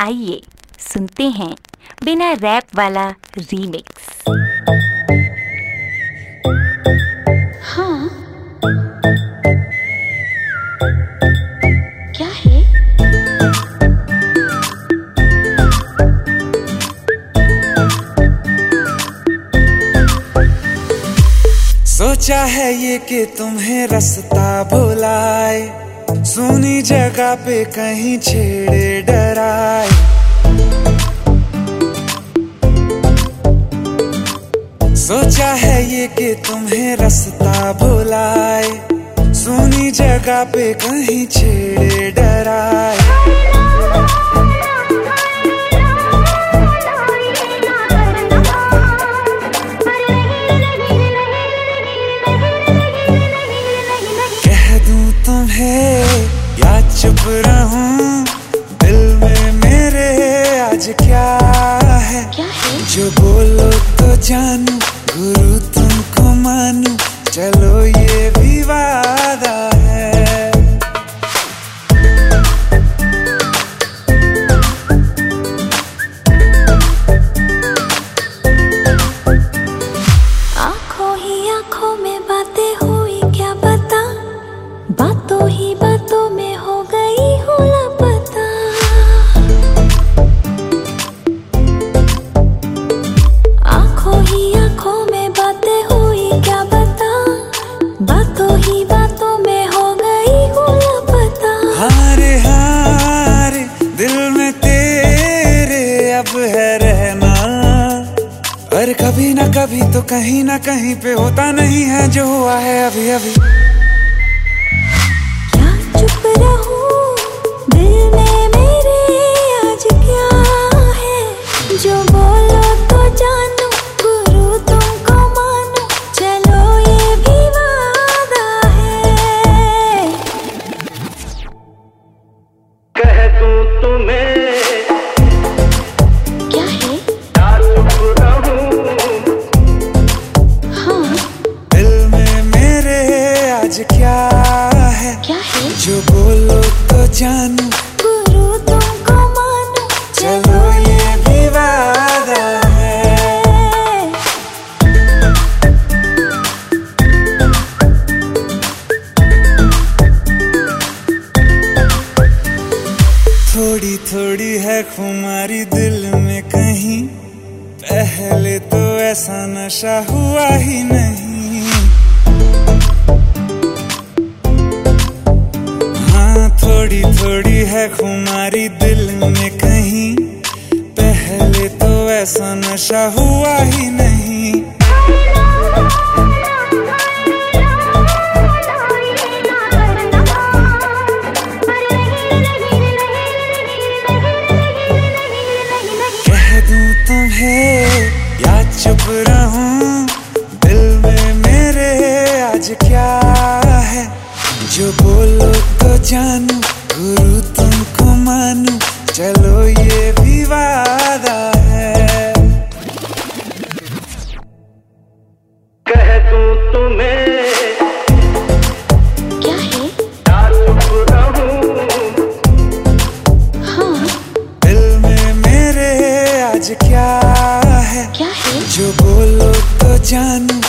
आइए सुनते हैं बिना रैप वाला रीमिक्स हाँ। क्या है? सोचा है ये कि तुम्हें रास्ता भुलाए सुनी जगह पे कहीं छेड़े डराए सोचा है ये कि तुम्हें रास्ता भुलाए सुनी जगह पे कहीं छेड़े डराए तुम्हें या चुप रहूँ दिल में मेरे आज क्या है? क्या है? जो बोलो तो जानू गुरु तुमको मानू चलो ये भी कभी तो कहीं ना कहीं पे होता नहीं है जो हुआ है अभी अभी। क्या चुप रहूँ? क्या है? क्या है? जो बोलो तो जानू। गुरु तुमको मानू। चलो ये भी वादा है। थोड़ी थोड़ी है खुमारी दिल में कहीं। पहले तो ऐसा नशा हुआ ही नहीं। है खुमारी दिल में कहीं। पहले तो ऐसा नशा हुआ ही नहीं। तुम्हें, या चुप रहूँ, दिल में मेरे आज क्या है? जो बोलो तो जानू, गुरु मानू चलो ये भी वादा है। कह दूँ तुम्हें क्या है? या चुप रहूँ। हाँ। दिल में मेरे आज क्या है? क्या है? जो बोलो तो जानू